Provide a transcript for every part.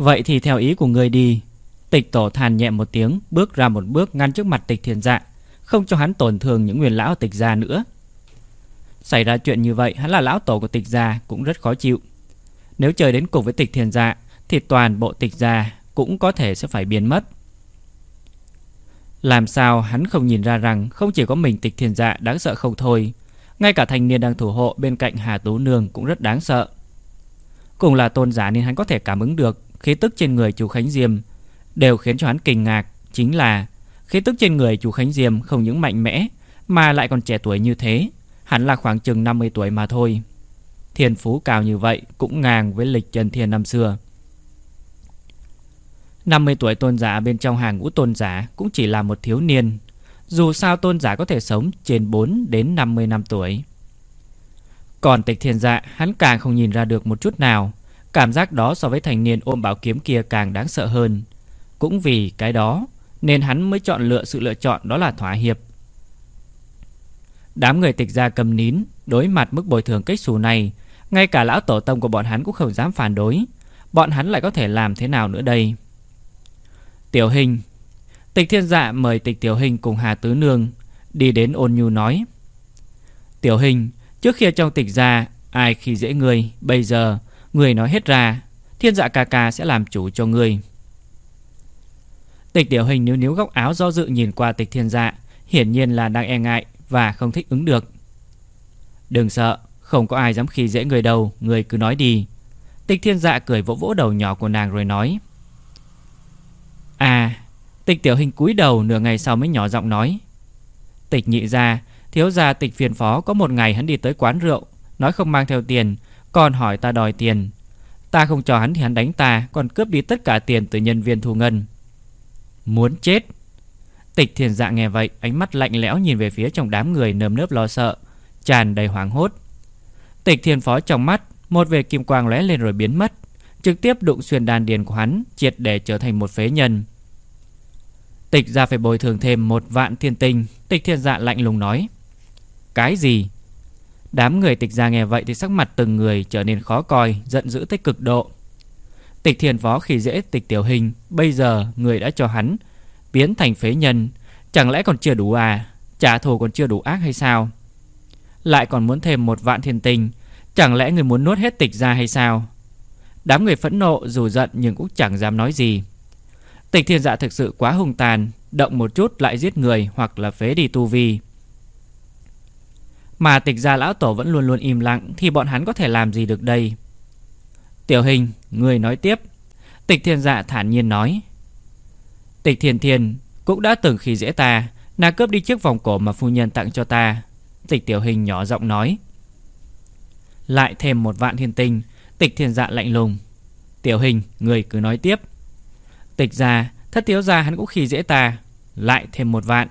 Vậy thì theo ý của người đi. Tịch tổ than nhẹ một tiếng, Bước ra một bước ngăn trước mặt tịch thiền dạ Không cho hắn tổn thương những nguyên lão tịch gia nữa. Xảy ra chuyện như vậy, Hắn là lão tổ của tịch gia, cũng rất khó chịu. Nếu chơi đến cùng với tịch thiền dạ Thì toàn bộ tịch gia Cũng có thể sẽ phải biến mất. Làm sao hắn không nhìn ra rằng Không chỉ có mình tịch thiền dạ đáng sợ không thôi, Ngay cả thanh niên đang thủ hộ Bên cạnh Hà Tú Nương cũng rất đáng sợ. Cùng là tôn giả nên hắn có thể cảm ứng được Khí tức trên người chú Khánh Diêm Đều khiến cho hắn kinh ngạc, Chính là khí tức trên người chú Khánh Diêm Không những mạnh mẽ Mà lại còn trẻ tuổi như thế, Hắn là khoảng chừng 50 tuổi mà thôi. Thiên phú cao như vậy Cũng ngang với lịch Trần Thiên năm xưa. 50 tuổi tôn giả bên trong hàng ngũ tôn giả Cũng chỉ là một thiếu niên, Dù sao tôn giả có thể sống Trên 4 đến 50 năm tuổi. Còn tịch thiên dạ Hắn càng không nhìn ra được một chút nào. Cảm giác đó so với thành niên ôm bảo kiếm kia càng đáng sợ hơn. Cũng vì cái đó Nên hắn mới chọn lựa sự lựa chọn đó là thỏa hiệp. Đám người tịch gia cầm nín, Đối mặt mức bồi thường cách xù này, Ngay cả lão tổ tông của bọn hắn cũng không dám phản đối. Bọn hắn lại có thể làm thế nào nữa đây? Tiểu hình, Tịch thiên dạ mời tịch tiểu hình cùng Hà Tứ Nương Đi đến ôn nhu nói, Tiểu hình, Trước khi trong tịch gia, Ai khi dễ người Bây giờ Người nói hết ra, Thiên dạ ca ca sẽ làm chủ cho người Tịch tiểu hình níu níu góc áo do dự nhìn qua tịch thiên dạ Hiển nhiên là đang e ngại Và không thích ứng được. Đừng sợ, Không có ai dám khi dễ người đâu, Người cứ nói đi. Tịch thiên dạ cười vỗ vỗ đầu nhỏ của nàng rồi nói. À Tịch tiểu hình cúi đầu nửa ngày sau mới nhỏ giọng nói. Tịch nhị ra Thiếu gia tịch phiền phó, có một ngày hắn đi tới quán rượu, Nói không mang theo tiền còn hỏi ta đòi tiền. Ta không cho hắn thì hắn đánh ta, Còn cướp đi tất cả tiền từ nhân viên thu ngân. Muốn chết? Tịch thiền dạ nghe vậy, Ánh mắt lạnh lẽo nhìn về phía trong đám người nơm nớp lo sợ, Tràn đầy hoảng hốt. Tịch thiền phó trong mắt, Một vệt kim quang lóe lên rồi biến mất, Trực tiếp đụng xuyên đàn điền của hắn, Triệt để trở thành một phế nhân. Tịch ra phải bồi thường thêm một vạn thiên tinh, Tịch thiên dạ lạnh lùng nói. Cái gì? Đám người tịch gia nghe vậy thì sắc mặt từng người trở nên khó coi, giận dữ tới cực độ. Tịch thiền phó khi dễ tịch tiểu hình, bây giờ người đã cho hắn biến thành phế nhân, chẳng lẽ còn chưa đủ à? Trả thù còn chưa đủ ác hay sao? Lại còn muốn thêm một vạn thiên tình, chẳng lẽ người muốn nuốt hết tịch ra hay sao? Đám người phẫn nộ dù giận nhưng cũng chẳng dám nói gì. Tịch thiên dạ thực sự quá hung tàn, động một chút lại giết người hoặc là phế đi tu vi. Mà tịch gia lão tổ vẫn luôn luôn im lặng, Thì bọn hắn có thể làm gì được đây? Tiểu hình, Người nói tiếp. Tịch thiên dạ thản nhiên nói. Tịch thiên thiên, Cũng đã từng khi dễ ta Nàng cướp đi chiếc vòng cổ mà phu nhân tặng cho ta. Tịch tiểu hình nhỏ giọng nói. Lại thêm một vạn thiên tinh, Tịch thiên dạ lạnh lùng. Tiểu hình, người cứ nói tiếp. Tịch gia, Thất thiếu gia hắn cũng khi dễ ta, Lại thêm một vạn.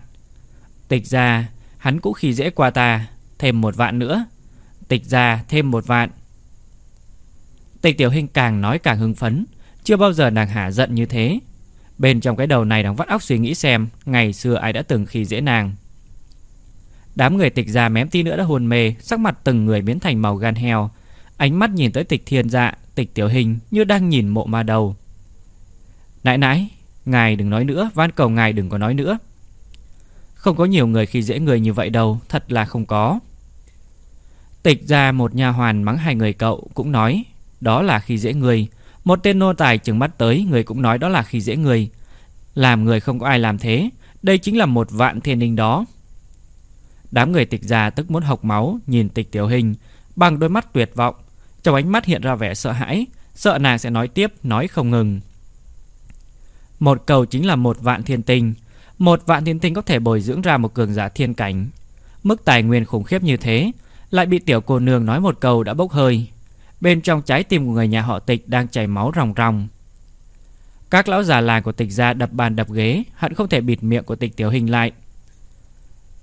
Tịch gia, Hắn cũng khi dễ qua ta. Thêm một vạn nữa. Tịch ra thêm một vạn. Tịch tiểu hình càng nói càng hưng phấn. Chưa bao giờ nàng hả giận như thế. Bên trong cái đầu này đang vắt óc suy nghĩ xem Ngày xưa ai đã từng khi dễ nàng. Đám người tịch già mém tí nữa đã hồn mê, Sắc mặt từng người biến thành màu gan heo. Ánh mắt nhìn tới tịch thiên dạ Tịch tiểu hình như đang nhìn mộ ma đầu. Nãy nãy Ngài đừng nói nữa, Van cầu ngài đừng có nói nữa. Không có nhiều người khi dễ người như vậy đâu, Thật là không có. Tịch ra một nhà hoàn mắng hai người cậu cũng nói, Đó là khi dễ người. Một tên nô tài chừng mắt tới, Người cũng nói, đó là khi dễ người. Làm người không có ai làm thế. Đây chính là một vạn thiên ninh đó. Đám người tịch già tức muốn học máu, Nhìn tịch tiểu hình, Bằng đôi mắt tuyệt vọng. Trong ánh mắt hiện ra vẻ sợ hãi, Sợ nàng sẽ nói tiếp, nói không ngừng. Một cầu chính là một vạn thiên tinh. Một vạn thiên tinh có thể bồi dưỡng ra một cường giả thiên cảnh. Mức tài nguyên khủng khiếp như thế lại bị tiểu cô nương nói một câu đã bốc hơi. Bên trong trái tim của người nhà họ tịch Đang chảy máu ròng ròng. Các lão già làng của tịch ra đập bàn đập ghế, Hận không thể bịt miệng của tịch tiểu hình lại.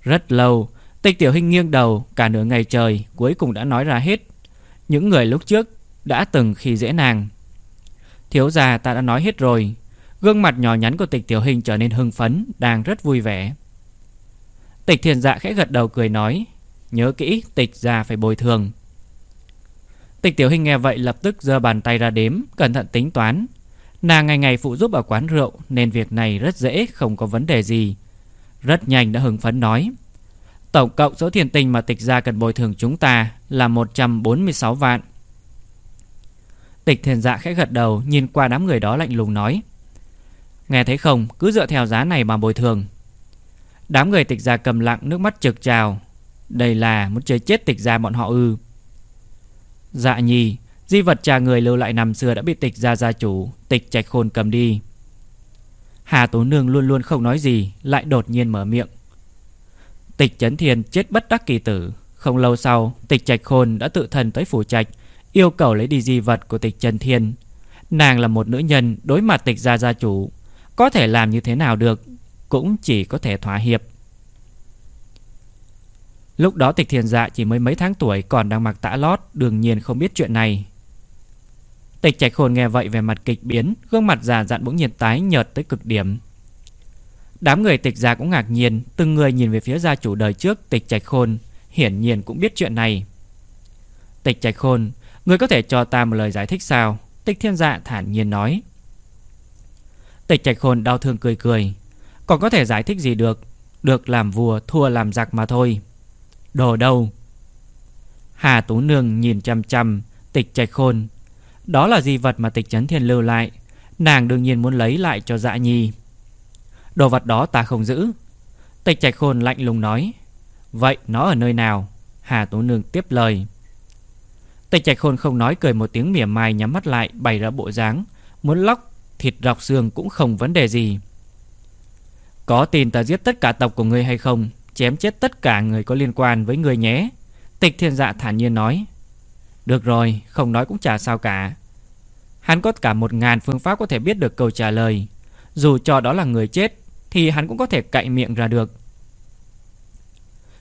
Rất lâu, Tịch tiểu hình nghiêng đầu, Cả nửa ngày trời, cuối cùng đã nói ra hết. Những người lúc trước đã từng khi dễ nàng. Thiếu già ta đã nói hết rồi. Gương mặt nhỏ nhắn của tịch tiểu hình trở nên hưng phấn, Đang rất vui vẻ. Tịch thiền dạ khẽ gật đầu cười nói Nhớ kỹ, tịch già phải bồi thường. Tịch tiểu hình nghe vậy lập tức giơ bàn tay ra đếm, Cẩn thận tính toán. Nàng ngày ngày phụ giúp ở quán rượu, Nên việc này rất dễ, không có vấn đề gì. Rất nhanh đã hứng phấn nói, Tổng cộng số tiền tình mà tịch gia cần bồi thường chúng ta Là 146 vạn. Tịch thiền dạ khẽ gật đầu, Nhìn qua đám người đó lạnh lùng nói, Nghe thấy không? Cứ dựa theo giá này mà bồi thường. Đám người tịch gia cầm lặng, nước mắt trực trào. Đây là muốn chơi chết tịch gia bọn họ ư. Dạ nhì, Di vật trà người lưu lại năm xưa đã bị tịch gia gia chủ, Tịch trạch khôn cầm đi. Hà Tố Nương luôn luôn không nói gì, Lại đột nhiên mở miệng. Tịch Chấn Thiên chết bất đắc kỳ tử. Không lâu sau, Tịch Trạch Khôn đã tự thân tới phủ trạch, Yêu cầu lấy đi di vật của tịch Trần Thiên. Nàng là một nữ nhân Đối mặt tịch gia gia chủ, Có thể làm như thế nào được, Cũng chỉ có thể thỏa hiệp. Lúc đó tịch thiền dạ chỉ mới mấy tháng tuổi Còn đang mặc tã lót, Đương nhiên không biết chuyện này. Tịch trạch khôn nghe vậy về mặt kịch biến, Gương mặt già dặn bỗng nhiên tái nhợt tới cực điểm. Đám người tịch gia cũng ngạc nhiên, Từng người nhìn về phía gia chủ đời trước Tịch trạch khôn, Hiển nhiên cũng biết chuyện này. Tịch trạch khôn, Người có thể cho ta một lời giải thích sao? Tịch thiên dạ thản nhiên nói. Tịch trạch khôn đau thương cười cười. Còn có thể giải thích gì được? Được làm vua, thua làm giặc mà thôi. Đồ đâu? Hà Tú Nương nhìn chăm chăm, Tịch trạch khôn. Đó là di vật mà tịch chấn thiên lưu lại. Nàng đương nhiên muốn lấy lại cho dạ nhi. Đồ vật đó ta không giữ. Tịch trạch khôn lạnh lùng nói. Vậy nó ở nơi nào? Hà Tú Nương tiếp lời. Tịch trạch khôn không nói cười một tiếng mỉa mai Nhắm mắt lại, bày ra bộ dáng. Muốn lóc thịt rọc xương cũng không vấn đề gì. Có tin ta giết tất cả tộc của ngươi hay không? Chém chết tất cả người có liên quan với người nhé. Tịch thiên dạ thản nhiên nói, Được rồi, Không nói cũng chả sao cả. Hắn có cả một ngàn phương pháp có thể biết được câu trả lời. Dù cho đó là người chết, Thì hắn cũng có thể cậy miệng ra được.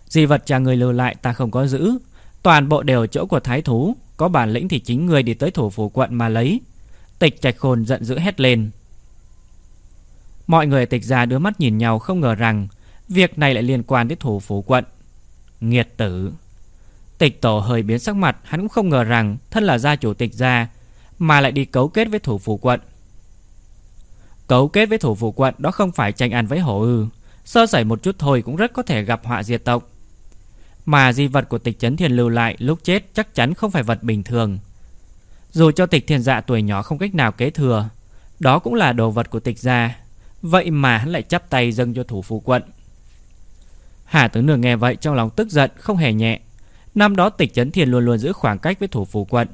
Di vật cha người lưu lại ta không có giữ. Toàn bộ đều chỗ của thái thú. Có bản lĩnh thì chính người đi tới thủ phủ quận mà lấy. Tịch trạch khôn giận dữ hét lên. Mọi người tịch ra đưa mắt nhìn nhau không ngờ rằng Việc này lại liên quan đến thủ phủ quận. Nghiệt tử. Tịch tổ hơi biến sắc mặt, Hắn cũng không ngờ rằng thân là gia chủ tịch gia Mà lại đi cấu kết với thủ phủ quận. Cấu kết với thủ phủ quận Đó không phải tranh ăn với hổ ư. Sơ sẩy một chút thôi cũng rất có thể gặp họa diệt tộc. Mà di vật của tịch chấn thiền lưu lại Lúc chết chắc chắn không phải vật bình thường. Dù cho tịch thiền dạ tuổi nhỏ không cách nào kế thừa, Đó cũng là đồ vật của tịch gia. Vậy mà hắn lại chắp tay dâng cho thủ phủ quận. Hà tướng nương nghe vậy trong lòng tức giận, không hề nhẹ. Năm đó tịch chấn thiền luôn luôn giữ khoảng cách với thủ phủ quận.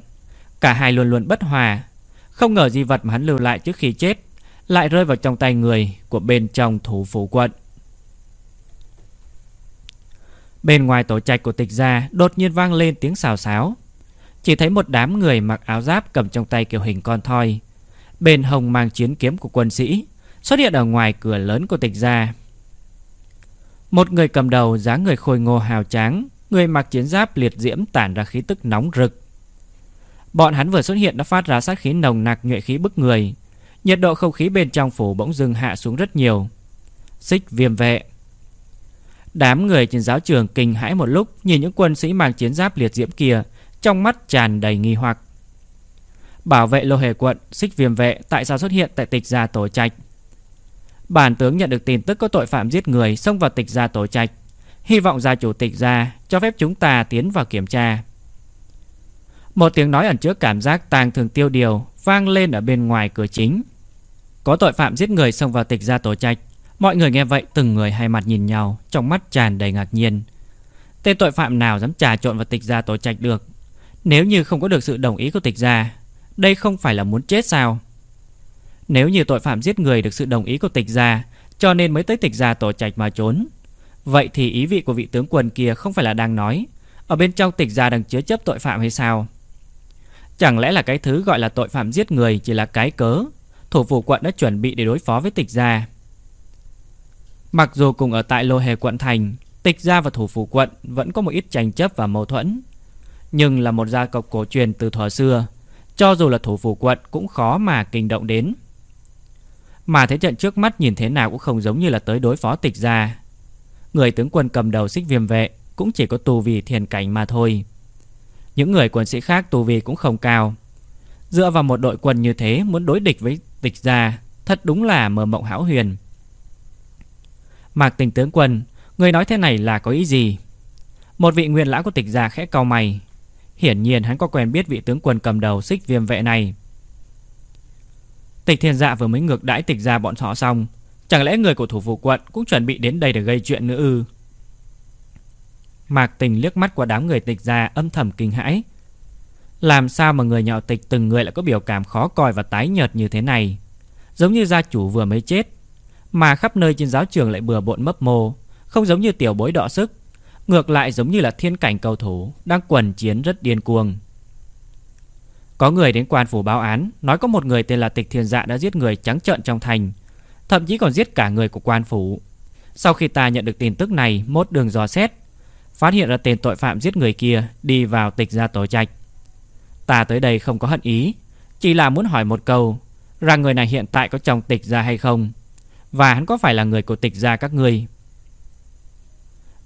Cả hai luôn luôn bất hòa. Không ngờ di vật mà hắn lưu lại trước khi chết Lại rơi vào trong tay người Của bên trong thủ phủ quận. Bên ngoài tổ trạch của tịch gia Đột nhiên vang lên tiếng xào xáo. Chỉ thấy một đám người mặc áo giáp Cầm trong tay kiểu hình con thoi. Bên hồng mang chiến kiếm của quân sĩ Xuất hiện ở ngoài cửa lớn của tịch gia một người cầm đầu dáng người khôi ngô hào tráng, người mặc chiến giáp liệt diễm tản ra khí tức nóng rực. Bọn hắn vừa xuất hiện đã phát ra sát khí nồng nặc nhuệ khí bức người. Nhiệt độ không khí bên trong phủ bỗng dưng hạ xuống rất nhiều. Xích viêm vệ. Đám người trên giáo trường kinh hãi một lúc nhìn những quân sĩ mang chiến giáp liệt diễm kia, trong mắt tràn đầy nghi hoặc. Bảo vệ lô hề quận, xích viêm vệ tại sao xuất hiện tại tịch gia tổ trạch? Bản tướng nhận được tin tức có tội phạm giết người xông vào tịch gia tổ trạch, hy vọng gia chủ tịch gia cho phép chúng ta tiến vào kiểm tra. Một tiếng nói ẩn chứa cảm giác tàng thường tiêu điều vang lên ở bên ngoài cửa chính. Có tội phạm giết người xông vào tịch gia tổ trạch, mọi người nghe vậy từng người hai mặt nhìn nhau, trong mắt tràn đầy ngạc nhiên. Tên tội phạm nào dám trà trộn vào tịch gia tổ trạch được? Nếu như không có được sự đồng ý của tịch gia, đây không phải là muốn chết sao? Nếu như tội phạm giết người được sự đồng ý của tịch gia, Cho nên mới tới tịch gia tổ trạch mà trốn. Vậy thì ý vị của vị tướng quân kia không phải là đang nói, Ở bên trong tịch gia đang chứa chấp tội phạm hay sao? Chẳng lẽ là cái thứ gọi là tội phạm giết người chỉ là cái cớ? Thủ phủ quận đã chuẩn bị để đối phó với tịch gia. Mặc dù cùng ở tại lô hề quận thành, Tịch gia và thủ phủ quận vẫn có một ít tranh chấp và mâu thuẫn. Nhưng là một gia tộc cổ truyền từ thuở xưa, Cho dù là thủ phủ quận cũng khó mà kinh động đến mà thế trận trước mắt nhìn thế nào cũng không giống như là tới đối phó tịch gia. Người tướng quân cầm đầu xích viêm vệ Cũng chỉ có tù vì thiền cảnh mà thôi. Những người quân sĩ khác tù vì cũng không cao. Dựa vào một đội quân như thế Muốn đối địch với Tịch gia, Thật đúng là mơ mộng hão huyền. Mạc tình tướng quân, Người nói thế này là có ý gì? Một vị nguyên lão của tịch gia khẽ cau mày. Hiển nhiên hắn có quen biết vị tướng quân cầm đầu xích viêm vệ này. Tịch thiên dạ vừa mới ngược đãi tịch gia bọn họ xong. Chẳng lẽ người của thủ phủ quận Cũng chuẩn bị đến đây để gây chuyện nữa ư? Mạc tình liếc mắt qua đám người tịch gia, âm thầm kinh hãi. Làm sao mà người nhạo tịch từng người lại có biểu cảm khó coi và tái nhợt như thế này? Giống như gia chủ vừa mới chết, Mà khắp nơi trên giáo trường lại bừa bộn mấp mô, Không giống như tiểu bối đọ sức. Ngược lại giống như là thiên cảnh cầu thủ, Đang quần chiến rất điên cuồng. Có người đến quan phủ báo án, Nói có một người tên là Tịch Thiên Dạ đã giết người trắng trợn trong thành, Thậm chí còn giết cả người của quan phủ. Sau khi ta nhận được tin tức này, Mốt đường dò xét, Phát hiện ra tên tội phạm giết người kia Đi vào tịch gia tổ trạch. Ta tới đây không có hận ý, Chỉ là muốn hỏi một câu, Rằng người này hiện tại có chồng tịch gia hay không, Và hắn có phải là người của tịch gia các ngươi?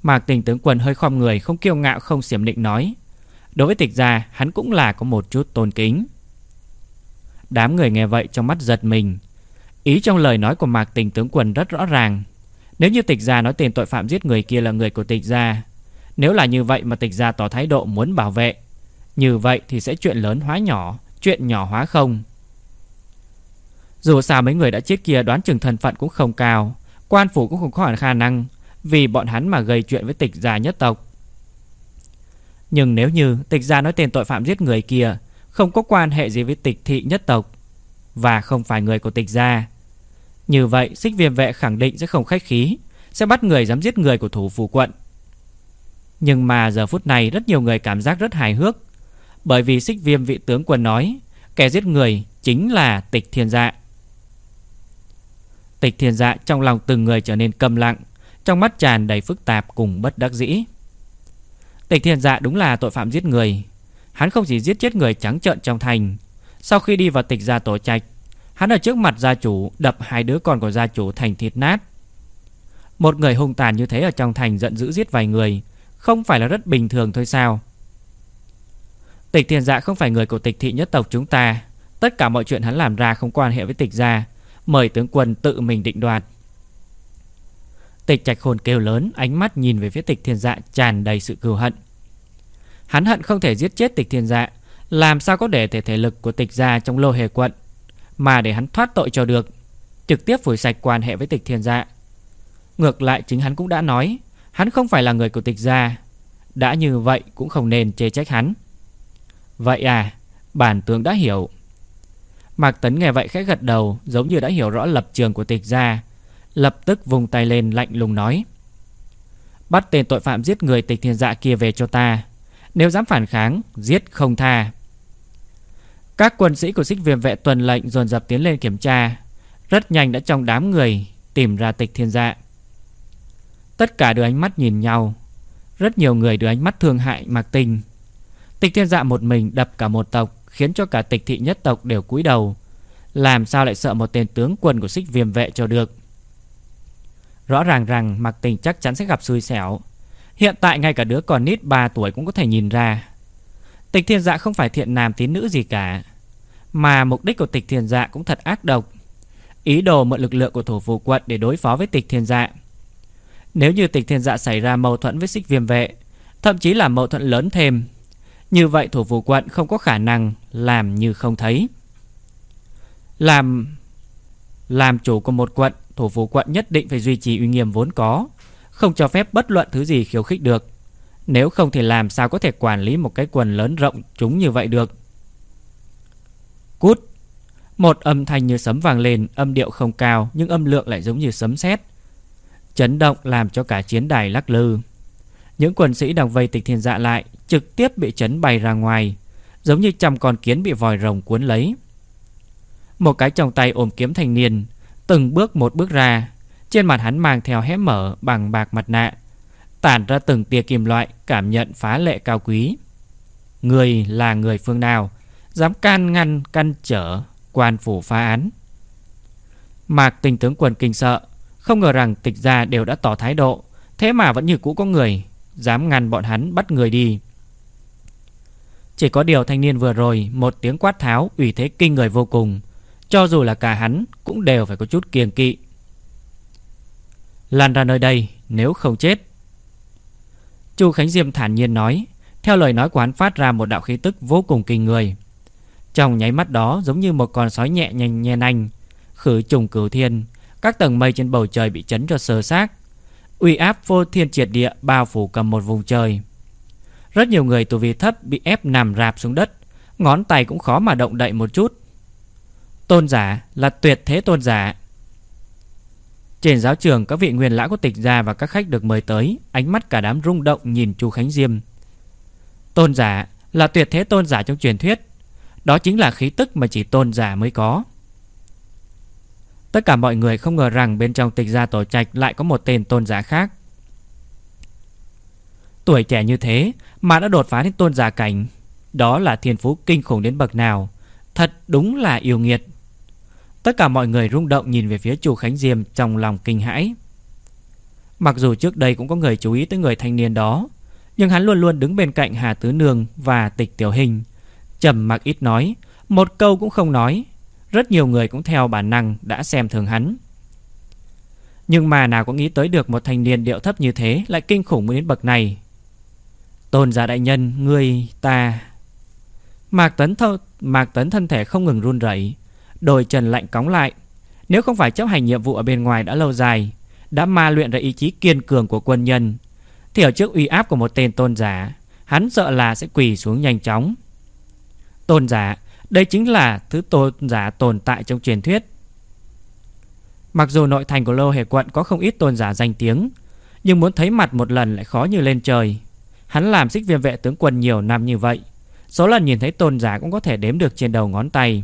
Mạc tình tướng quân hơi khom người, Không kiêu ngạo, không xiểm định nói Đối với tịch gia, hắn cũng là có một chút tôn kính. Đám người nghe vậy trong mắt giật mình. Ý trong lời nói của Mạc tình tướng quân rất rõ ràng. Nếu như tịch gia nói tên tội phạm giết người kia là người của tịch gia, Nếu là như vậy mà tịch gia tỏ thái độ muốn bảo vệ, Như vậy thì sẽ chuyện lớn hóa nhỏ, Chuyện nhỏ hóa không. Dù sao mấy người đã chết kia đoán chừng thân phận cũng không cao, Quan phủ cũng không có khả năng, vì bọn hắn mà gây chuyện với tịch gia nhất tộc. Nhưng nếu như tịch gia nói tên tội phạm giết người kia, Không có quan hệ gì với tịch thị nhất tộc Và không phải người của tịch gia. Như vậy, xích viêm vệ khẳng định sẽ không khách khí, Sẽ bắt người dám giết người của thủ phủ quận. Nhưng mà giờ phút này rất nhiều người cảm giác rất hài hước, Bởi vì xích viêm vị tướng quân nói, Kẻ giết người chính là tịch thiên dạ. Tịch thiên dạ trong lòng từng người trở nên câm lặng, trong mắt tràn đầy phức tạp cùng bất đắc dĩ. Tịch thiên dạ đúng là tội phạm giết người. Hắn không chỉ giết chết người trắng trợn trong thành, Sau khi đi vào tịch gia tổ trạch, Hắn ở trước mặt gia chủ Đập hai đứa con của gia chủ thành thịt nát. Một người hung tàn như thế Ở trong thành giận dữ giết vài người, Không phải là rất bình thường thôi sao? Tịch thiên dạ không phải người của tịch thị nhất tộc chúng ta. Tất cả mọi chuyện hắn làm ra không quan hệ với tịch gia. Mời tướng quân tự mình định đoạt. Tịch trạch hồn kêu lớn, Ánh mắt nhìn về phía tịch thiên dạ tràn đầy sự cừu hận. Hắn hận không thể giết chết tịch thiên dạ Làm sao có để thể thể lực của tịch gia trong lô hề quận Mà để hắn thoát tội cho được, Trực tiếp phủi sạch quan hệ với tịch thiên dạ. Ngược lại, chính hắn cũng đã nói, Hắn không phải là người của tịch gia, Đã như vậy cũng không nên chê trách hắn. Vậy à Bản tướng đã hiểu. Mạc Tấn nghe vậy khẽ gật đầu, Giống như đã hiểu rõ lập trường của tịch gia Lập tức vùng tay lên lạnh lùng nói, Bắt tên tội phạm giết người tịch thiên dạ kia về cho ta. Nếu dám phản kháng, Giết không tha. Các quân sĩ của xích viêm vệ tuần lệnh dồn dập tiến lên kiểm tra. Rất nhanh đã trong đám người Tìm ra tịch thiên dạ. Tất cả đưa ánh mắt nhìn nhau. Rất nhiều người đưa ánh mắt thương hại mạc tình. Tịch thiên dạ một mình đập cả một tộc, Khiến cho cả tịch thị nhất tộc đều cúi đầu. Làm sao lại sợ một tên tướng quân của xích viêm vệ cho được? Rõ ràng rằng Mạc Tình chắc chắn sẽ gặp xui xẻo. Hiện tại ngay cả đứa còn nít 3 tuổi cũng có thể nhìn ra. Tịch thiên dạ không phải thiện nam tín nữ gì cả, Mà mục đích của tịch thiên dạ cũng thật ác độc. Ý đồ mượn lực lượng của thủ phủ quận để đối phó với tịch thiên dạ. Nếu như tịch thiên dạ xảy ra mâu thuẫn với xích viêm vệ, Thậm chí là mâu thuẫn lớn thêm, Như vậy thủ phủ quận không có khả năng làm như không thấy. Làm Làm chủ của một quận thủ phủ quận nhất định phải duy trì uy nghiêm vốn có, không cho phép bất luận thứ gì khiêu khích được. Nếu không thì làm sao có thể quản lý một cái quần lớn rộng chúng như vậy được. Cút! Một âm thanh như sấm vàng lên, âm điệu không cao nhưng âm lượng lại giống như sấm sét. Chấn động làm cho cả chiến đài lắc lư. Những quân sĩ đang vây tịch thiên dạ lại trực tiếp bị chấn bay ra ngoài, giống như trăm con kiến bị vòi rồng cuốn lấy. Một cái trong tay ôm kiếm thanh niên Từng bước một bước ra. Trên mặt hắn mang theo hé mở bằng bạc mặt nạ, Tản ra từng tia kim loại Cảm nhận phá lệ cao quý. Người là người phương nào, Dám can ngăn, căn trở Quan phủ phá án? Mạc tình tướng quân kinh sợ, Không ngờ rằng tịch gia đều đã tỏ thái độ, Thế mà vẫn như cũ có người, Dám ngăn bọn hắn bắt người đi. Chỉ có điều thanh niên vừa rồi, Một tiếng quát tháo ủy thế kinh người vô cùng. Cho dù là cả hắn Cũng đều phải có chút kiêng kỵ Lan ra nơi đây Nếu không chết Chu Khánh Diêm thản nhiên nói Theo lời nói của hắn phát ra một đạo khí tức vô cùng kinh người Trong nháy mắt đó Giống như một con sói nhẹ nhanh nhen anh Khử trùng cửu thiên Các tầng mây trên bầu trời bị chấn cho sơ xác uy áp vô thiên triệt địa bao phủ cầm một vùng trời. Rất nhiều người tù vi thấp bị ép nằm rạp xuống đất, ngón tay cũng khó mà động đậy một chút. Tôn giả là tuyệt thế tôn giả. Trên giáo trường các vị nguyên lão của tịch gia và các khách được mời tới, ánh mắt cả đám rung động nhìn Chu Khánh Diêm. Tôn giả là tuyệt thế tôn giả trong truyền thuyết, đó chính là khí tức mà chỉ tôn giả mới có. Tất cả mọi người không ngờ rằng bên trong tịch gia tổ trạch lại có một tên tôn giả khác. Tuổi trẻ như thế mà đã đột phá đến tôn giả cảnh, đó là thiên phú kinh khủng đến bậc nào, thật đúng là yêu nghiệt. Tất cả mọi người rung động nhìn về phía chủ Khánh Diêm trong lòng kinh hãi. Mặc dù trước đây cũng có người chú ý tới người thanh niên đó, nhưng hắn luôn luôn đứng bên cạnh Hà Tứ Nương và Tịch Tiểu Hình, trầm mặc ít nói, một câu cũng không nói, rất nhiều người cũng theo bản năng đã xem thường hắn. Nhưng mà nào có nghĩ tới được Một thanh niên điệu thấp như thế Lại kinh khủng đến bậc này? Tôn giả đại nhân người ta. Mạc Tấn, thơ, Mạc Tấn thân thể không ngừng run rẩy Đôi chân lạnh cóng lại Nếu không phải chấp hành nhiệm vụ ở bên ngoài đã lâu dài Đã ma luyện ra ý chí kiên cường của quân nhân Thì ở trước uy áp của một tên tôn giả Hắn sợ là sẽ quỳ xuống nhanh chóng Tôn giả đây chính là thứ tôn giả tồn tại trong truyền thuyết. Mặc dù nội thành của Lô Hề Quận có không ít tôn giả danh tiếng, nhưng muốn thấy mặt một lần lại khó như lên trời. Hắn làm xích viêm vệ tướng quân nhiều năm như vậy, số lần nhìn thấy tôn giả cũng có thể đếm được trên đầu ngón tay.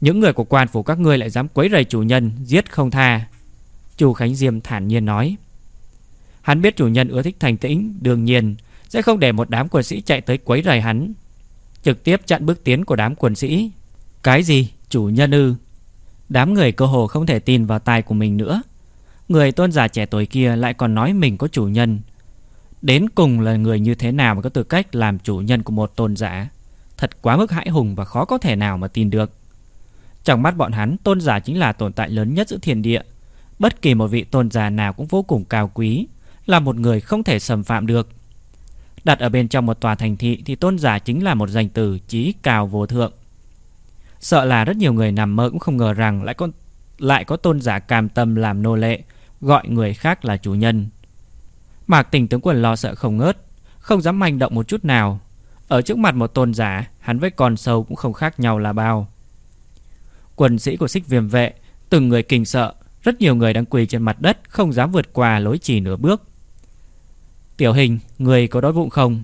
Những người của quan phủ các ngươi lại dám quấy rầy chủ nhân, giết không tha. Chủ Khánh Diêm thản nhiên nói. Hắn biết chủ nhân ưa thích thành tĩnh, đương nhiên sẽ không để một đám quân sĩ chạy tới quấy rầy hắn trực tiếp chặn bước tiến của đám quân sĩ. Cái gì? Chủ nhân ư? Đám người cơ hồ không thể tin vào tai của mình nữa. Người tôn giả trẻ tuổi kia lại còn nói mình có chủ nhân. Đến cùng là người như thế nào mà có tư cách làm chủ nhân của một tôn giả. Thật quá mức hãi hùng và khó có thể nào mà tin được. Trong mắt bọn hắn, tôn giả chính là tồn tại lớn nhất giữa thiên địa. Bất kỳ một vị tôn giả nào cũng vô cùng cao quý, là một người không thể xâm phạm được. Đặt ở bên trong một tòa thành thị thì tôn giả chính là một danh từ trí cao vô thượng. Sợ là rất nhiều người nằm mơ cũng không ngờ rằng lại có lại có tôn giả cam tâm làm nô lệ, gọi người khác là chủ nhân. Mạc Tình tướng quân lo sợ không ngớt, không dám manh động một chút nào. Ở trước mặt một tôn giả, hắn với con sâu cũng không khác nhau là bao. Quân sĩ của xích viêm vệ, từng người kinh sợ, rất nhiều người đang quỳ trên mặt đất không dám vượt qua lối chỉ nửa bước. Tiểu hình, người có đói bụng không?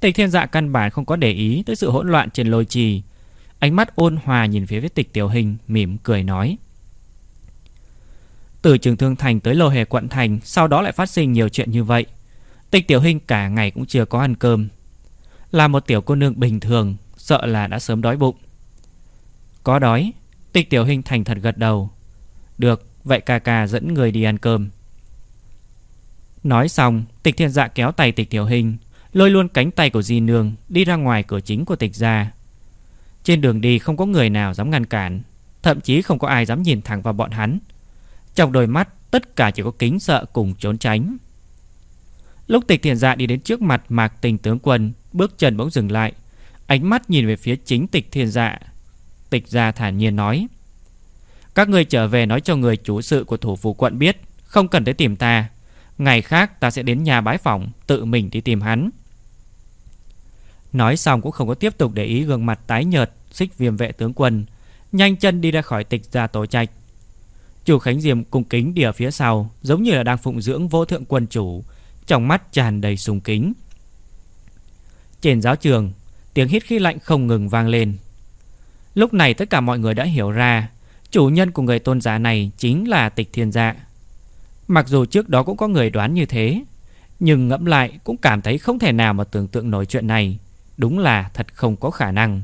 Tịch thiên dạ căn bản không có để ý tới sự hỗn loạn trên lôi trì. Ánh mắt ôn hòa nhìn phía với tịch tiểu hình, mỉm cười nói. Từ trường thương thành tới lô hề quận thành, sau đó lại phát sinh nhiều chuyện như vậy. Tịch tiểu hình cả ngày cũng chưa có ăn cơm. Là một tiểu cô nương bình thường, sợ là đã sớm đói bụng. Có đói, tịch tiểu hình thành thật gật đầu. Được, vậy ca ca dẫn người đi ăn cơm. Nói xong, tịch thiên dạ kéo tay tịch tiểu hình, lôi luôn cánh tay của di nương đi ra ngoài cửa chính của tịch gia. Trên đường đi không có người nào dám ngăn cản, thậm chí không có ai dám nhìn thẳng vào bọn hắn. Trong đôi mắt, tất cả chỉ có kính sợ cùng trốn tránh. Lúc tịch thiền dạ đi đến trước mặt mạc tình tướng quân, bước chân bỗng dừng lại, ánh mắt nhìn về phía chính tịch thiền dạ. Tịch gia thản nhiên nói, Các người trở về nói cho người chủ sự của thủ phủ quận biết, không cần tới tìm ta, Ngày khác ta sẽ đến nhà bái phòng Tự mình đi tìm hắn. Nói xong cũng không có tiếp tục để ý gương mặt tái nhợt Xích viêm vệ tướng quân Nhanh chân đi ra khỏi tịch gia tổ trạch. Chủ Khánh Diệm cung kính đi ở phía sau Giống như là đang phụng dưỡng vô thượng quân chủ Trong mắt tràn đầy sùng kính. Trên giáo trường Tiếng hít khí lạnh không ngừng vang lên. Lúc này tất cả mọi người đã hiểu ra, Chủ nhân của người tôn giả này Chính là tịch thiên dạ. Mặc dù trước đó cũng có người đoán như thế, Nhưng ngẫm lại cũng cảm thấy không thể nào mà tưởng tượng nổi chuyện này. Đúng là thật không có khả năng.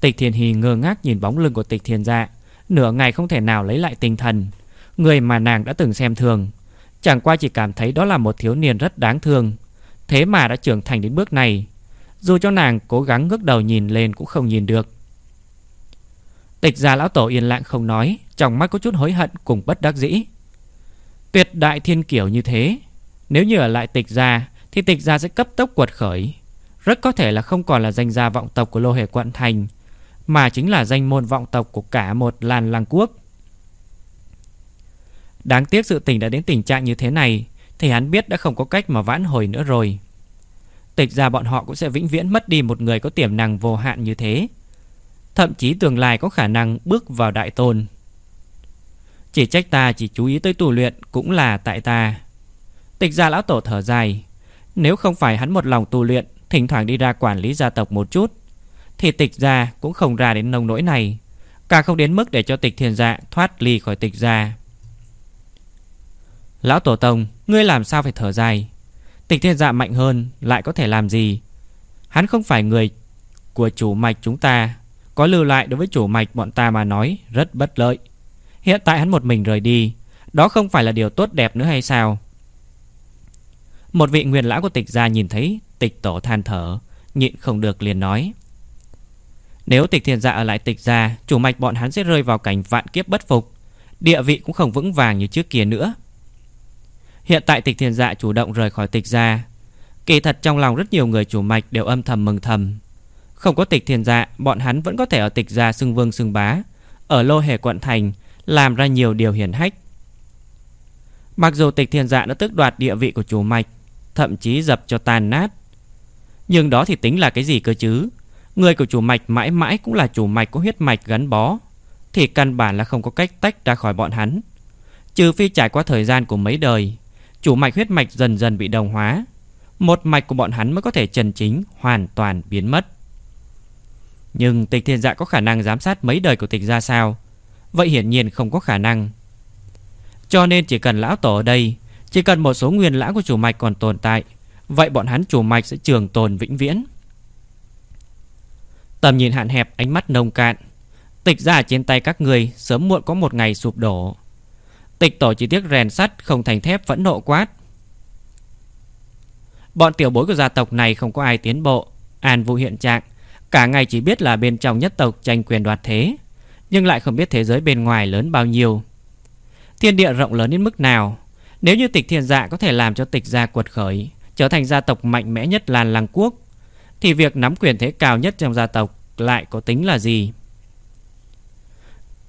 Tịch Thiền Hì ngơ ngác nhìn bóng lưng của tịch Thiền Dạ Nửa ngày không thể nào lấy lại tinh thần. Người mà nàng đã từng xem thường, Chẳng qua chỉ cảm thấy đó là một thiếu niên rất đáng thương. Thế mà đã trưởng thành đến bước này dù cho nàng cố gắng ngước đầu nhìn lên cũng không nhìn được. Tịch gia lão tổ yên lặng không nói, Trong mắt có chút hối hận cùng bất đắc dĩ. Tuyệt đại thiên kiểu như thế, Nếu như ở lại tịch gia, Thì tịch gia sẽ cấp tốc quật khởi. Rất có thể là không còn là danh gia vọng tộc của lô hề quận thành, Mà chính là danh môn vọng tộc của cả một làn làng quốc. Đáng tiếc sự tình đã đến tình trạng như thế này, Thì hắn biết đã không có cách mà vãn hồi nữa rồi. Tịch ra bọn họ cũng sẽ vĩnh viễn mất đi một người có tiềm năng vô hạn như thế. Thậm chí tương lai có khả năng bước vào đại tôn. Chỉ trách ta chỉ chú ý tới tu luyện cũng là tại ta. Tịch ra lão tổ thở dài. Nếu không phải hắn một lòng tu luyện, Thỉnh thoảng đi ra quản lý gia tộc một chút, Thì tịch ra cũng không ra đến nông nỗi này. Càng không đến mức để cho tịch thiên dạ thoát ly khỏi tịch ra Lão Tổ Tông, Ngươi làm sao phải thở dài? Tịch thiên dạ mạnh hơn, lại có thể làm gì? Hắn không phải người của chủ mạch chúng ta. Có lưu lại đối với chủ mạch bọn ta mà nói Rất bất lợi. Hiện tại hắn một mình rời đi, Đó không phải là điều tốt đẹp nữa hay sao? Một vị nguyên lão của tịch gia nhìn thấy Tịch tổ than thở, Nhịn không được liền nói. Nếu tịch thiên dạ ở lại tịch gia, Chủ mạch bọn hắn sẽ rơi vào cảnh vạn kiếp bất phục. Địa vị cũng không vững vàng như trước kia nữa. Hiện tại tịch thiên dạ chủ động rời khỏi tịch gia. Kỳ thật trong lòng rất nhiều người chủ mạch đều âm thầm mừng thầm. Không có tịch thiên dạ Bọn hắn vẫn có thể ở tịch gia xưng vương xưng bá. Ở lô hề quận thành, Làm ra nhiều điều hiển hách. Mặc dù tịch thiên dạ đã tước đoạt địa vị của chủ mạch, Thậm chí dập cho tàn nát. Nhưng đó thì tính là cái gì cơ chứ? Người của chủ mạch mãi mãi cũng là chủ mạch có huyết mạch gắn bó, Thì căn bản là không có cách tách ra khỏi bọn hắn. Trừ phi trải qua thời gian của mấy đời Chủ mạch huyết mạch dần dần bị đồng hóa. Một mạch của bọn hắn mới có thể chân chính, Hoàn toàn biến mất. Nhưng tịch thiên dạ có khả năng giám sát Mấy đời của tịch ra sao? Vậy hiển nhiên không có khả năng. Cho nên chỉ cần lão tổ ở đây, Chỉ cần một số nguyên lão của chủ mạch còn tồn tại, Vậy bọn hắn chủ mạch sẽ trường tồn vĩnh viễn. Tầm nhìn hạn hẹp, ánh mắt nông cạn. Tịch ra trên tay các người, Sớm muộn có một ngày sụp đổ. Tịch tổ chỉ tiếc rèn sắt, không thành thép, phẫn nộ quát. Bọn tiểu bối của gia tộc này không có ai tiến bộ. An vụ hiện trạng, Cả ngày chỉ biết là bên trong nhất tộc tranh quyền đoạt thế, Nhưng lại không biết thế giới bên ngoài lớn bao nhiêu. Thiên địa rộng lớn đến mức nào? Nếu như tịch thiên dạ có thể làm cho tịch gia quật khởi, Trở thành gia tộc mạnh mẽ nhất làn làng quốc, Thì việc nắm quyền thế cao nhất trong gia tộc Lại có tính là gì?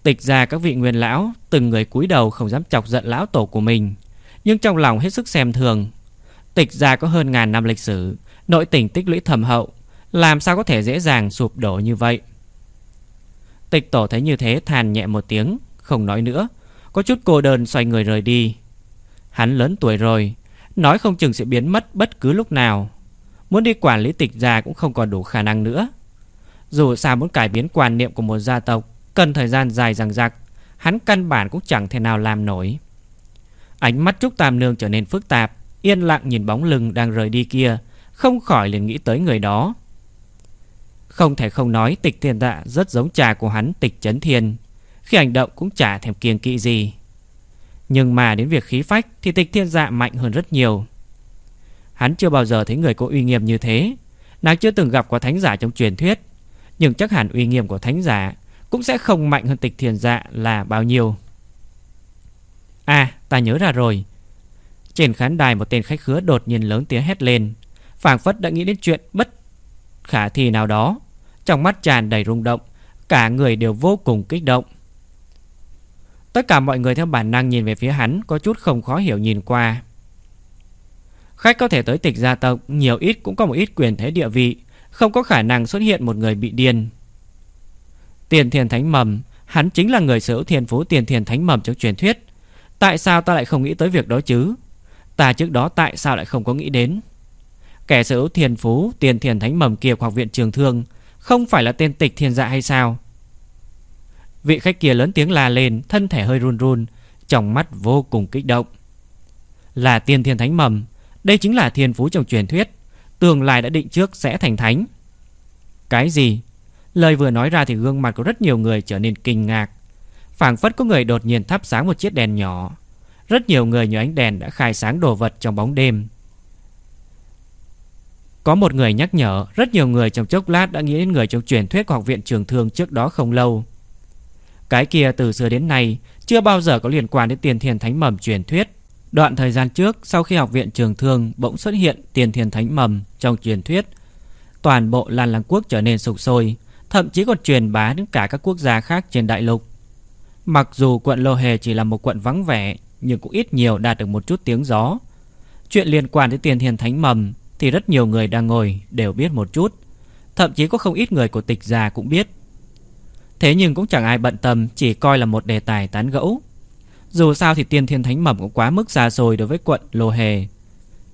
Tịch ra các vị nguyên lão, Từng người cúi đầu không dám chọc giận lão tổ của mình. Nhưng trong lòng hết sức xem thường. Tịch ra có hơn ngàn năm lịch sử, Nội tình tích lũy thầm hậu, Làm sao có thể dễ dàng sụp đổ như vậy? Tịch tổ thấy như thế than nhẹ một tiếng, Không nói nữa, Có chút cô đơn xoay người rời đi. Hắn lớn tuổi rồi, Nói không chừng sẽ biến mất bất cứ lúc nào. Muốn đi quản lý tịch gia cũng không còn đủ khả năng nữa. Dù sao muốn cải biến quan niệm của một gia tộc Cần thời gian dài dằng dặc, Hắn căn bản cũng chẳng thể nào làm nổi. Ánh mắt Trúc Tam Nương trở nên phức tạp, Yên lặng nhìn bóng lưng đang rời đi kia, Không khỏi liền nghĩ tới người đó. Không thể không nói, tịch thiên dạ Rất giống trà của hắn, tịch chấn thiên, Khi hành động cũng chả thèm kiêng kỵ gì. Nhưng mà đến việc khí phách Thì tịch thiên dạ mạnh hơn rất nhiều. Hắn chưa bao giờ thấy người có uy nghiêm như thế. Nàng chưa từng gặp qua thánh giả trong truyền thuyết, Nhưng chắc hẳn uy nghiêm của thánh giả cũng sẽ không mạnh hơn tịch thiền dạ là bao nhiêu. À, ta nhớ ra rồi. Trên khán đài một tên khách khứa đột nhiên lớn tiếng hét lên, phảng phất đã nghĩ đến chuyện bất khả thi nào đó, trong mắt tràn đầy rung động, cả người đều vô cùng kích động. Tất cả mọi người theo bản năng nhìn về phía hắn có chút không khó hiểu nhìn qua. Khách có thể tới tịch gia tộc, nhiều ít cũng có một ít quyền thế địa vị, không có khả năng xuất hiện một người bị điên. Tiền thiền thánh mầm. Hắn chính là người sở hữu thiên phú tiền thiền thánh mầm trong truyền thuyết. Tại sao ta lại không nghĩ tới việc đó chứ? Ta trước đó tại sao lại không có nghĩ đến? Kẻ sở hữu thiền phú tiền thiền thánh mầm kia hoặc viện trường thương Không phải là tên tịch thiên dạ hay sao? Vị khách kia lớn tiếng la lên, Thân thể hơi run run, Trong mắt vô cùng kích động. Là tiền thiên thánh mầm. Đây chính là thiên phú trong truyền thuyết. Tương lai đã định trước sẽ thành thánh. Cái gì? Lời vừa nói ra thì gương mặt của rất nhiều người trở nên kinh ngạc. Phảng phất có người đột nhiên thắp sáng một chiếc đèn nhỏ. Rất nhiều người nhờ ánh đèn đã khai sáng đồ vật trong bóng đêm. Có một người nhắc nhở Rất nhiều người trong chốc lát đã nghĩ đến người trong truyền thuyết của học viện trường thương trước đó không lâu. Cái kia từ xưa đến nay chưa bao giờ có liên quan đến tiền thiền thánh mầm truyền thuyết. Đoạn thời gian trước, sau khi học viện trường thương bỗng xuất hiện tiền thiền thánh mầm trong truyền thuyết, toàn bộ Lan Lăng Quốc trở nên sục sôi, thậm chí còn truyền bá đến cả các quốc gia khác trên đại lục. Mặc dù quận Lô Hề chỉ là một quận vắng vẻ, nhưng cũng ít nhiều đạt được một chút tiếng gió. Chuyện liên quan đến tiền thiền thánh mầm thì rất nhiều người đang ngồi đều biết một chút. Thậm chí có không ít người của tịch già cũng biết. Thế nhưng cũng chẳng ai bận tâm Chỉ coi là một đề tài tán gẫu Dù sao thì tiên thiên thánh mầm cũng quá mức xa xôi Đối với quận Lô Hề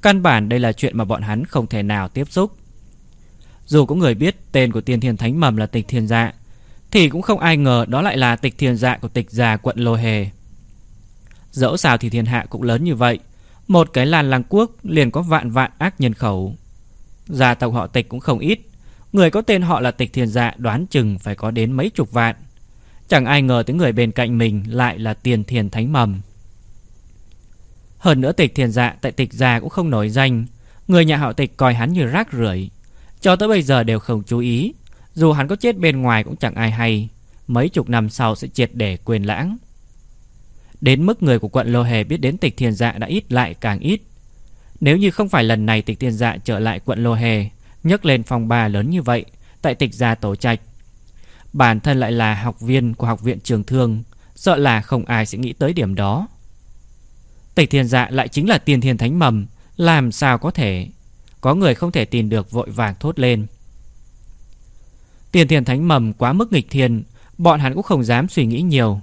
Căn bản đây là chuyện mà bọn hắn không thể nào tiếp xúc dù có người biết Tên của tiên thiên thánh mầm là tịch thiên dạ Thì cũng không ai ngờ Đó lại là tịch thiên dạ của tịch già quận Lô Hề Dẫu sao thì thiên hạ cũng lớn như vậy, Một cái làn làng quốc liền có vạn vạn ác nhân khẩu Gia tộc họ tịch cũng không ít, Người có tên họ là tịch thiên dạ đoán chừng phải có đến mấy chục vạn. Chẳng ai ngờ tới người bên cạnh mình lại là tiền thiền thánh mầm. Hơn nữa tịch thiền dạ tại tịch già cũng không nổi danh. Người nhà họ tịch coi hắn như rác rưởi cho tới bây giờ đều không chú ý. Dù hắn có chết bên ngoài cũng chẳng ai hay. Mấy chục năm sau sẽ triệt để quên lãng. Đến mức người của quận Lô Hề biết đến tịch thiền dạ đã ít lại càng ít. Nếu như không phải lần này tịch thiền dạ trở lại quận Lô Hề nhấc lên phòng bà lớn như vậy tại tịch gia tổ trạch. Bản thân lại là học viên của học viện trường thương, sợ là không ai sẽ nghĩ tới điểm đó. Tịch thiên dạ lại chính là tiên thiên thánh mầm, làm sao có thể? Có người không thể tin được vội vàng thốt lên. tiền thiền thánh mầm quá mức nghịch thiên, bọn hắn cũng không dám suy nghĩ nhiều.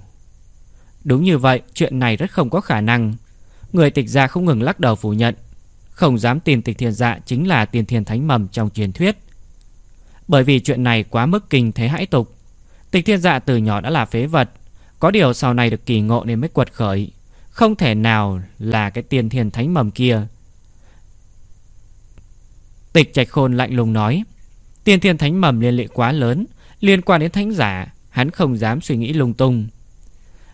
Đúng như vậy, chuyện này rất không có khả năng. Người tịch gia không ngừng lắc đầu phủ nhận. Không dám tin tịch thiền dạ chính là tiền thiền thánh mầm trong truyền thuyết Bởi vì chuyện này quá mức kinh thế hãi tục Tịch thiên dạ từ nhỏ đã là phế vật Có điều sau này được kỳ ngộ nên mới quật khởi Không thể nào là cái tiền thiền thánh mầm kia Tịch trạch khôn lạnh lùng nói. Tiên thiên thánh mầm liên lệ quá lớn, Liên quan đến thánh giả, Hắn không dám suy nghĩ lung tung.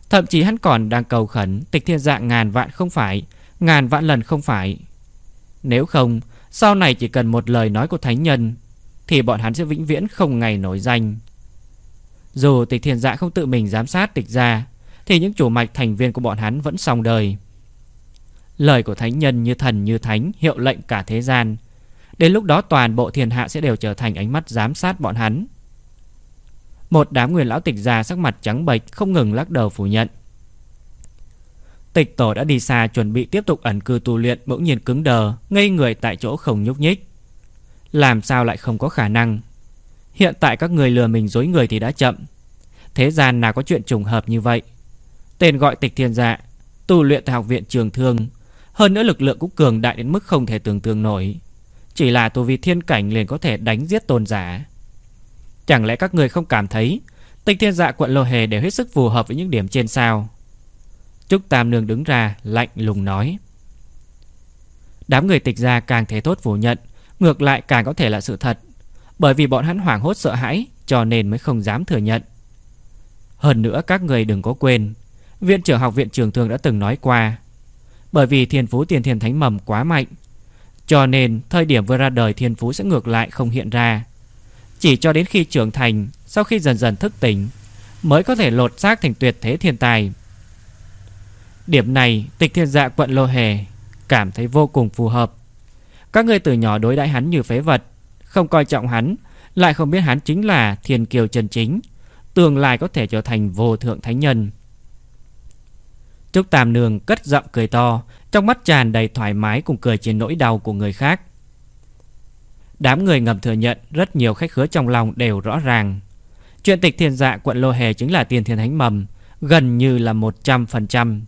Thậm chí hắn còn đang cầu khẩn, Tịch thiên dạng ngàn vạn không phải, Ngàn vạn lần không phải. Nếu không, Sau này chỉ cần một lời nói của thánh nhân, Thì bọn hắn sẽ vĩnh viễn không ngày nổi danh. Dù tịch thiên dạ không tự mình giám sát tịch ra Thì những chủ mạch thành viên của bọn hắn vẫn xong đời. Lời của thánh nhân như thần, như thánh, Hiệu lệnh cả thế gian Đến lúc đó toàn bộ thiên hạ sẽ đều trở thành ánh mắt giám sát bọn hắn Một đám nguyên lão tịch già sắc mặt trắng bệch Không ngừng lắc đầu phủ nhận Tịch tổ đã đi xa chuẩn bị tiếp tục ẩn cư tu luyện bỗng nhiên cứng đờ, ngây người tại chỗ không nhúc nhích. Làm sao lại không có khả năng? Hiện tại các người lừa mình dối người thì đã chậm. Thế gian nào có chuyện trùng hợp như vậy? Tên gọi tịch thiên dạ, tu luyện tại học viện trường thương. Hơn nữa lực lượng cũng cường đại đến mức không thể tưởng tượng nổi. Chỉ là tu vi thiên cảnh liền có thể đánh giết tôn giả. Chẳng lẽ các người không cảm thấy tịch thiên dạ quận lô hề đều hết sức phù hợp với những điểm trên sao? Trúc Tam Nương đứng ra, lạnh lùng nói Đám người tịch ra càng thế tốt phủ nhận, Ngược lại càng có thể là sự thật Bởi vì bọn hắn hoảng hốt sợ hãi, Cho nên mới không dám thừa nhận Hơn nữa, các người đừng có quên, Viện trưởng học viện trường thường đã từng nói qua Bởi vì thiên phú tiền thiên thánh mầm quá mạnh cho nên, thời điểm vừa ra đời thiên phú sẽ ngược lại không hiện ra. Chỉ cho đến khi trưởng thành, Sau khi dần dần thức tỉnh, Mới có thể lột xác thành tuyệt thế thiên tài. Điểm này, tịch thiên dạ quận Lô Hề Cảm thấy vô cùng phù hợp. Các người từ nhỏ đối đãi hắn như phế vật, Không coi trọng hắn, Lại không biết hắn chính là thiên kiều chân chính, Tương lai có thể trở thành vô thượng thánh nhân. Trúc Tam Nương cất giọng cười to, Trong mắt tràn đầy thoải mái Cùng cười trên nỗi đau của người khác. Đám người ngầm thừa nhận, Rất nhiều khách khứa trong lòng đều rõ ràng. Chuyện tịch thiên dạ quận Lô Hề Chính là tiền thiên thánh mầm, Gần như là 100%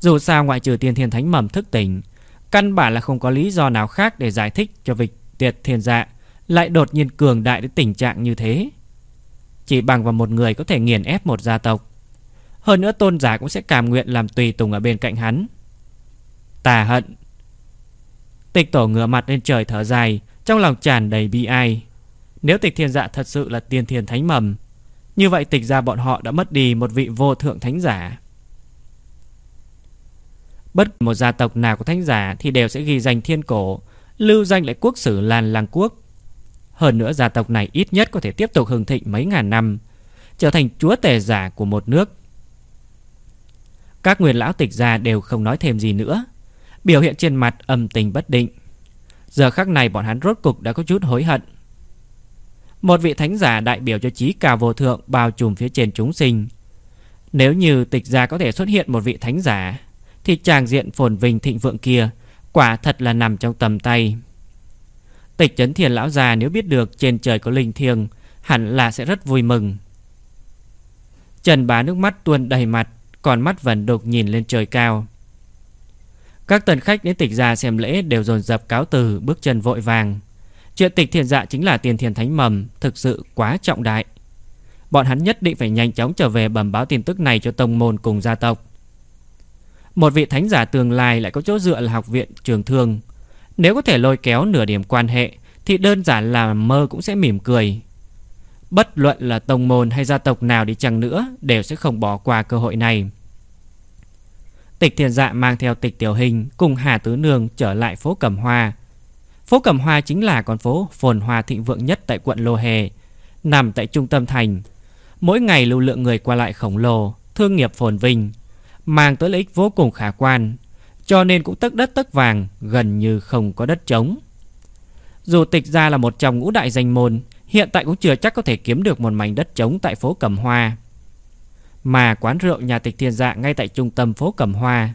dù sao ngoại trừ tiên thiên thánh mầm thức tỉnh, Căn bản là không có lý do nào khác Để giải thích cho việc tiệt thiên dạ Lại đột nhiên cường đại đến tình trạng như thế. Chỉ bằng vào một người Có thể nghiền ép một gia tộc hơn nữa tôn giả cũng sẽ cảm nguyện Làm tùy tùng ở bên cạnh hắn. Tà hận. Tịch tổ ngửa mặt lên trời thở dài, Trong lòng tràn đầy bi ai. Nếu tịch thiên dạ thật sự là tiên thiên thánh mầm, Như vậy tịch ra bọn họ đã mất đi Một vị vô thượng thánh giả. Bất một gia tộc nào có thánh giả Thì đều sẽ ghi danh thiên cổ, Lưu danh lại quốc sử làn làng Quốc. Hơn nữa gia tộc này ít nhất có thể tiếp tục hưng thịnh mấy ngàn năm, Trở thành chúa tể giả của một nước. Các nguyên lão tịch gia đều không nói thêm gì nữa. Biểu hiện trên mặt âm tình bất định. Giờ khắc này bọn hắn rốt cục đã có chút hối hận. Một vị thánh giả đại biểu cho trí cao vô thượng Bao trùm phía trên chúng sinh. Nếu như tịch gia có thể xuất hiện một vị thánh giả, Thì tràng diện phồn vinh thịnh vượng kia Quả thật là nằm trong tầm tay. Tịch chấn thiền lão già nếu biết được trên trời có linh thiêng, Hẳn là sẽ rất vui mừng. Trần bá nước mắt tuôn đầy mặt. Còn mắt vẫn đục nhìn lên trời cao. Các tần khách đến tịch gia xem lễ Đều dồn dập cáo từ, bước chân vội vàng. Chuyện tịch thiền dạ chính là tiền thiền thánh mầm, Thực sự quá trọng đại. Bọn hắn nhất định phải nhanh chóng trở về bẩm báo tin tức này cho tông môn cùng gia tộc. Một vị thánh giả tương lai lại có chỗ dựa là học viện trường thương. Nếu có thể lôi kéo nửa điểm quan hệ, Thì đơn giản là mơ cũng sẽ mỉm cười. Bất luận là tông môn hay gia tộc nào đi chăng nữa Đều sẽ không bỏ qua cơ hội này. Tịch Thiên dạ mang theo tịch tiểu hình Cùng Hà Tứ Nương trở lại phố Cẩm Hoa. Phố Cẩm Hoa chính là con phố phồn hoa thịnh vượng nhất tại quận Lô Hề Nằm tại trung tâm thành. Mỗi ngày lưu lượng người qua lại khổng lồ, Thương nghiệp phồn vinh, Mang tới lợi ích vô cùng khả quan, Cho nên cũng tất đất tất vàng Gần như không có đất trống. Dù tịch gia là một trong ngũ đại danh môn Hiện tại cũng chưa chắc có thể kiếm được một mảnh đất trống tại phố Cẩm Hoa. Mà quán rượu nhà tịch thiên dạ ngay tại trung tâm phố Cẩm Hoa.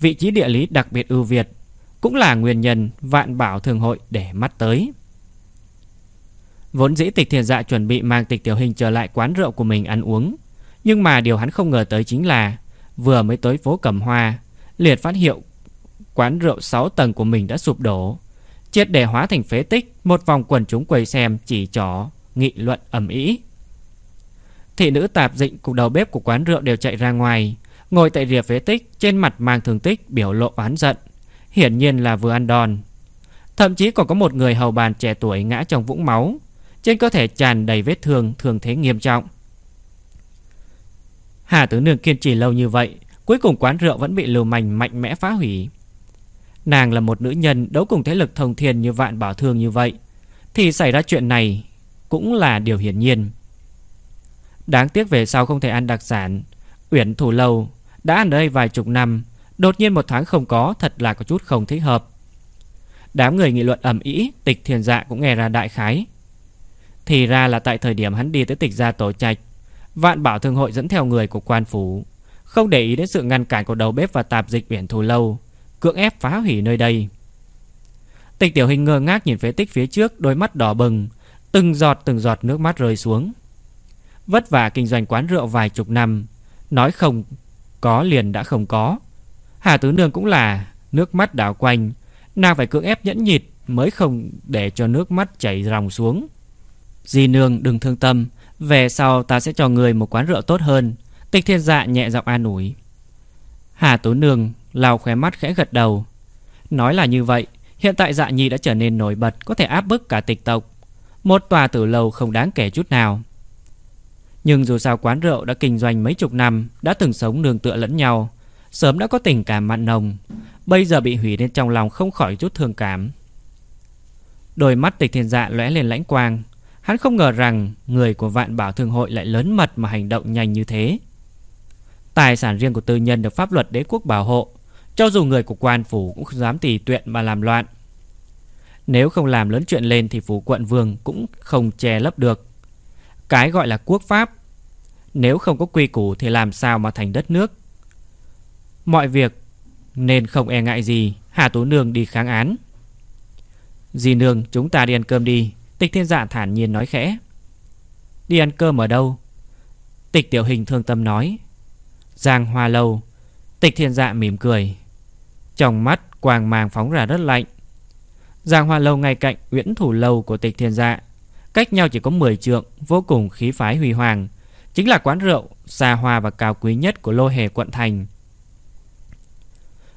Vị trí địa lý đặc biệt ưu việt cũng là nguyên nhân vạn bảo thường hội để mắt tới. Vốn dĩ tịch thiền dạ chuẩn bị mang tịch tiểu hình trở lại quán rượu của mình ăn uống. Nhưng mà điều hắn không ngờ tới chính là vừa mới tới phố Cẩm Hoa, liệt phát hiệu quán rượu 6 tầng của mình đã sụp đổ. Triệt để hóa thành phế tích, Một vòng quần chúng quầy xem chỉ trỏ Nghị luận ẩm ý Thị nữ tạp dịnh cùng đầu bếp của quán rượu đều chạy ra ngoài. Ngồi tại rìa phế tích, Trên mặt mang thương tích, biểu lộ oán giận. Hiển nhiên là vừa ăn đòn. Thậm chí còn có một người hầu bàn trẻ tuổi ngã trong vũng máu. Trên cơ thể tràn đầy vết thương Thường thế nghiêm trọng. Hà Tứ Nương kiên trì lâu như vậy, Cuối cùng quán rượu vẫn bị lưu manh mạnh mẽ phá hủy. Nàng là một nữ nhân đấu cùng thế lực thông thiên như vạn bảo thương như vậy, Thì xảy ra chuyện này cũng là điều hiển nhiên. Đáng tiếc về sau không thể ăn đặc sản, Uyển thủ lâu, Đã ăn ở đây vài chục năm, Đột nhiên một tháng không có, Thật là có chút không thích hợp. Đám người nghị luận ẩm ý Tịch thiền dạ cũng nghe ra đại khái. Thì ra là tại thời điểm hắn đi tới tịch gia tổ trạch, Vạn bảo thương hội dẫn theo người của quan phủ, Không để ý đến sự ngăn cản của đầu bếp và tạp dịch uyển thủ lâu cưỡng ép phá hủy nơi đây. Tịch tiểu hình ngơ ngác nhìn phế tích phía trước, đôi mắt đỏ bừng, từng giọt từng giọt nước mắt rơi xuống. Vất vả kinh doanh quán rượu vài chục năm, nói không có liền đã không có. Hà Tứ Nương cũng là nước mắt đảo quanh, nàng phải cưỡng ép nhẫn nhịt mới không để cho nước mắt chảy ròng xuống. Di Nương đừng thương tâm, về sau ta sẽ cho người một quán rượu tốt hơn. Tịch thiên dạ nhẹ giọng an ủi. Hà Tứ Nương Lào khóe mắt khẽ gật đầu. Nói là như vậy, Hiện tại dạ nhi đã trở nên nổi bật, Có thể áp bức cả tịch tộc. Một tòa tử lầu không đáng kể chút nào. Nhưng dù sao quán rượu đã kinh doanh mấy chục năm, Đã từng sống nương tựa lẫn nhau, Sớm đã có tình cảm mặn nồng, Bây giờ bị hủy nên trong lòng không khỏi chút thương cảm. Đôi mắt tịch thiên dạ lóe lên lãnh quang. Hắn không ngờ rằng Người của vạn bảo thương hội lại lớn mật Mà hành động nhanh như thế. Tài sản riêng của tư nhân được pháp luật đế quốc bảo hộ cho dù người của quan phủ cũng không dám tùy tuyện mà làm loạn. Nếu không làm lớn chuyện lên Thì phủ quận vương cũng không che lấp được. Cái gọi là quốc pháp, Nếu không có quy củ Thì làm sao mà thành đất nước? Mọi việc Nên không e ngại gì, Hà Tú Nương đi kháng án. Dì Nương, chúng ta đi ăn cơm đi, Tịch thiên dạ thản nhiên nói khẽ. Đi ăn cơm ở đâu? Tịch tiểu hình thương tâm nói. Giang Hoa Lâu, Tịch thiên dạ mỉm cười trong mắt quàng màng phóng ra rất lạnh. Giang hoa lâu ngay cạnh Uyển thủ lâu của tịch thiên dạ Cách nhau chỉ có 10 trượng, Vô cùng khí phái huy hoàng. Chính là quán rượu xa hoa và cao quý nhất Của lô hề quận thành.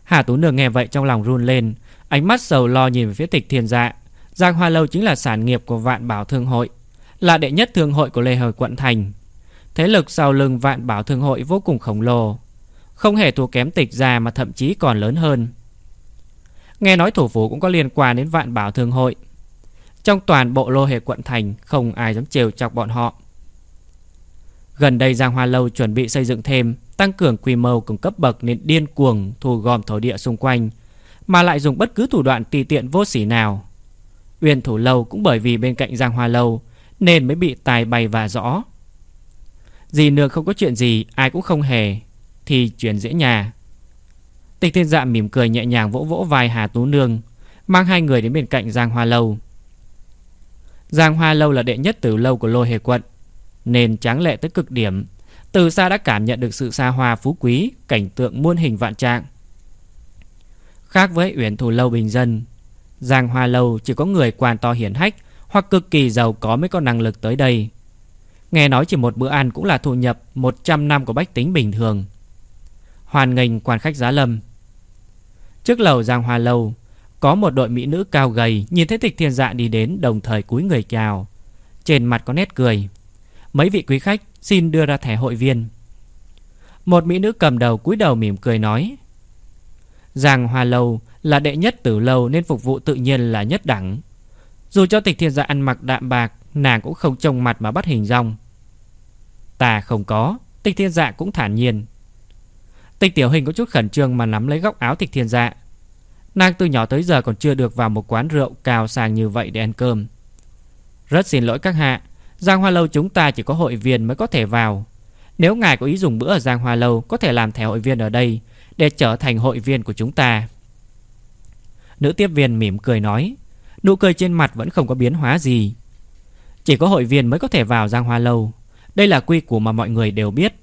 Hà Tú Nương nghe vậy trong lòng run lên, Ánh mắt sầu lo nhìn về phía tịch thiên dạ Giang Hoa Lâu chính là sản nghiệp của Vạn Bảo Thương Hội, Là đệ nhất thương hội của Lê Hời Quận Thành. Thế lực sau lưng Vạn Bảo Thương Hội vô cùng khổng lồ không hề thua kém tịch ra mà thậm chí còn lớn hơn Nghe nói thủ phủ cũng có liên quan đến vạn bảo thương hội Trong toàn bộ lô hệ quận thành Không ai dám trêu chọc bọn họ Gần đây Giang Hoa Lâu chuẩn bị xây dựng thêm, tăng cường quy mô cùng cấp bậc nên điên cuồng thu gom thổ địa xung quanh, mà lại dùng bất cứ thủ đoạn tùy tiện vô sỉ nào. Uyên Thủ Lâu cũng bởi vì bên cạnh Giang Hoa Lâu nên mới bị tài bày và rõ. Dì nương không có chuyện gì, ai cũng không hề, thì chuyển dễ nhà. Tịch thiên dạ mỉm cười nhẹ nhàng vỗ vỗ vai Hà Tú Nương, mang hai người đến bên cạnh Giang Hoa Lâu. Giang Hoa Lâu là đệ nhất từ lâu của lôi hề quận, nên tráng lệ tới cực điểm. Từ xa đã cảm nhận được sự xa hoa phú quý, cảnh tượng muôn hình vạn trạng. Khác với Uyển Thủ Lâu bình dân, Giang Hoa Lâu chỉ có người quan to hiển hách hoặc cực kỳ giàu có mới có năng lực tới đây. Nghe nói chỉ một bữa ăn cũng là thu nhập 100 năm của bách tính bình thường. Hoàn nghênh quan khách giá lâm. Trước lầu Giang Hoa Lâu, có một đội mỹ nữ cao gầy nhìn thấy tịch thiên dạ đi đến đồng thời cúi người chào. Trên mặt có nét cười. Mấy vị quý khách xin đưa ra thẻ hội viên. Một mỹ nữ cầm đầu cúi đầu mỉm cười nói. Giang Hoa Lâu là đệ nhất từ lâu nên phục vụ tự nhiên là nhất đẳng. Dù cho tịch thiên dạ ăn mặc đạm bạc, nàng cũng không trông mặt mà bắt hình rong. Ta không có, tịch thiên dạ cũng thản nhiên. Tịch tiểu hình có chút khẩn trương mà nắm lấy góc áo tịch thiên dạ. Nàng từ nhỏ tới giờ còn chưa được vào một quán rượu cao sang như vậy để ăn cơm. Rất xin lỗi các hạ, Giang Hoa Lâu chúng ta chỉ có hội viên mới có thể vào. Nếu ngài có ý dùng bữa ở Giang Hoa Lâu, có thể làm thẻ hội viên ở đây để trở thành hội viên của chúng ta. Nữ tiếp viên mỉm cười nói, nụ cười trên mặt vẫn không có biến hóa gì. Chỉ có hội viên mới có thể vào Giang Hoa Lâu. Đây là quy củ mà mọi người đều biết.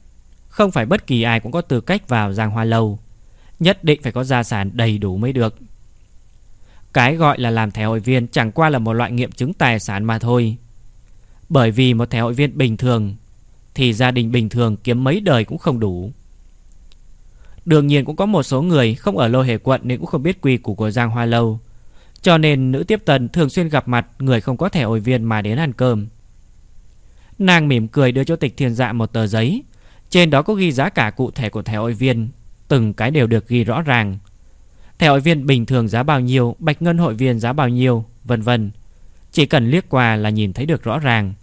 Không phải bất kỳ ai cũng có tư cách vào Giang Hoa Lâu. Nhất định phải có gia sản đầy đủ mới được. Cái gọi là làm thẻ hội viên chẳng qua là một loại nghiệm chứng tài sản mà thôi. Bởi vì một thẻ hội viên bình thường, thì gia đình bình thường kiếm mấy đời cũng không đủ. Đương nhiên cũng có một số người không ở lô hề quận nên cũng không biết quy củ của Giang Hoa Lâu. Cho nên nữ tiếp tần thường xuyên gặp mặt người không có thẻ hội viên mà đến ăn cơm. Nàng mỉm cười đưa cho tịch thiên dạ một tờ giấy. Trên đó có ghi giá cả cụ thể của thẻ hội viên. Từng cái đều được ghi rõ ràng. Thẻ hội viên bình thường giá bao nhiêu, bạch ngân hội viên giá bao nhiêu, vân vân. Chỉ cần liếc qua là nhìn thấy được rõ ràng.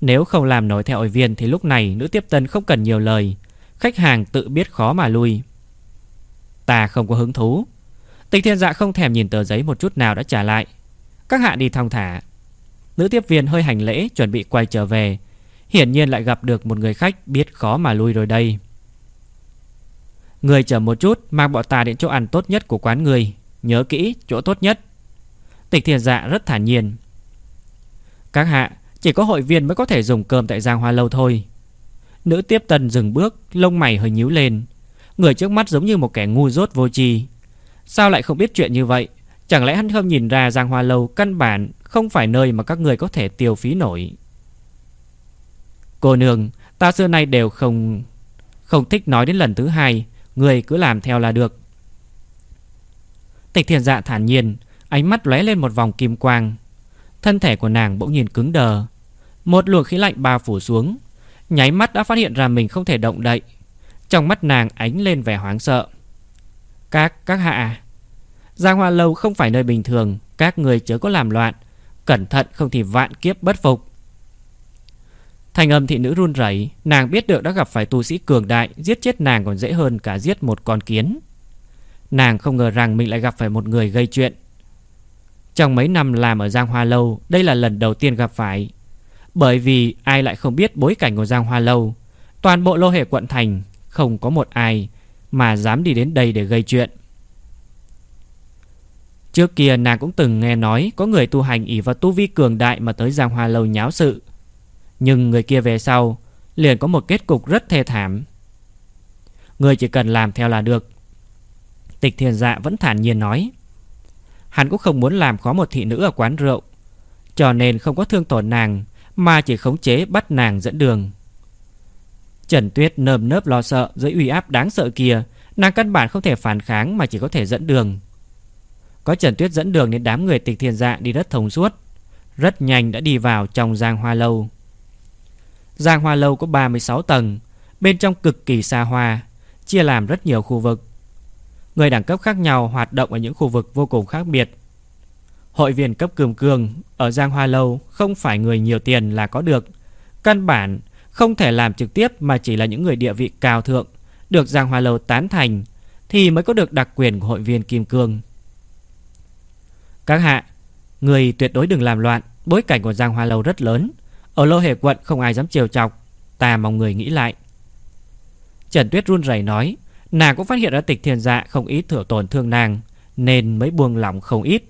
Nếu không làm nổi thẻ hội viên thì lúc này nữ tiếp tân không cần nhiều lời. Khách hàng tự biết khó mà lui. Ta không có hứng thú. Tịch thiên dạ không thèm nhìn tờ giấy một chút nào đã trả lại. Các hạ đi thong thả. Nữ tiếp viên hơi hành lễ chuẩn bị quay trở về. Hiển nhiên lại gặp được một người khách biết khó mà lui rồi đây. Người chờ một chút mang bọn ta đến chỗ ăn tốt nhất của quán người. Nhớ kỹ chỗ tốt nhất. Tịch thiền dạ rất thản nhiên. Các hạ, chỉ có hội viên mới có thể dùng cơm tại Giang Hoa Lâu thôi. Nữ tiếp tần dừng bước, lông mày hơi nhíu lên. Người trước mắt giống như một kẻ ngu dốt vô tri. Sao lại không biết chuyện như vậy? Chẳng lẽ hắn không nhìn ra Giang Hoa Lâu căn bản không phải nơi mà các người có thể tiêu phí nổi? Cô nương, ta xưa nay đều không không thích nói đến lần thứ hai, người cứ làm theo là được. Tịch Thiền Dạ thản nhiên, ánh mắt lóe lên một vòng kim quang. Thân thể của nàng bỗng nhìn cứng đờ, một luồng khí lạnh bao phủ xuống, nháy mắt đã phát hiện ra mình không thể động đậy. Trong mắt nàng ánh lên vẻ hoảng sợ. Các các hạ à, Giang Hoa Lâu không phải nơi bình thường Các người chớ có làm loạn Cẩn thận không thì vạn kiếp bất phục Thành âm thị nữ run rẩy, Nàng biết được đã gặp phải tu sĩ cường đại, Giết chết nàng còn dễ hơn cả giết một con kiến Nàng không ngờ rằng mình lại gặp phải một người gây chuyện Trong mấy năm làm ở Giang Hoa Lâu, Đây là lần đầu tiên gặp phải Bởi vì ai lại không biết bối cảnh của Giang Hoa Lâu Toàn bộ lô hệ quận thành, Không có một ai mà dám đi đến đây để gây chuyện. Trước kia nàng cũng từng nghe nói có người tu hành ỷ vào tu vi cường đại mà tới Giang Hoa Lâu nháo sự. Nhưng người kia về sau liền có một kết cục rất thê thảm. Người chỉ cần làm theo là được. Tịch thiền dạ vẫn thản nhiên nói. Hắn cũng không muốn làm khó một thị nữ ở quán rượu. Cho nên không có thương tổn nàng mà chỉ khống chế bắt nàng dẫn đường. Trần Tuyết nơm nớp lo sợ dưới uy áp đáng sợ kia, nàng căn bản không thể phản kháng mà chỉ có thể dẫn đường. Có Trần Tuyết dẫn đường đến đám người tịch thiền dạ đi rất thông suốt, rất nhanh đã đi vào trong Giang Hoa Lâu. Giang Hoa Lâu có 36 tầng, bên trong cực kỳ xa hoa, chia làm rất nhiều khu vực. Người đẳng cấp khác nhau hoạt động ở những khu vực vô cùng khác biệt. Hội viên cấp cường cường ở Giang Hoa Lâu không phải người nhiều tiền là có được. Căn bản Không thể làm trực tiếp mà chỉ là những người địa vị cao thượng Được Giang Hoa Lâu tán thành Thì mới có được đặc quyền của hội viên Kim Cương Các hạ Người tuyệt đối đừng làm loạn Bối cảnh của Giang Hoa Lâu rất lớn ở lô hề quận không ai dám chiều chọc, Ta mong người nghĩ lại. Trần Tuyết run rẩy nói, Nàng cũng phát hiện ra tịch thiên dạ không ít thừa tổn thương nàng, Nên mới buông lòng không ít.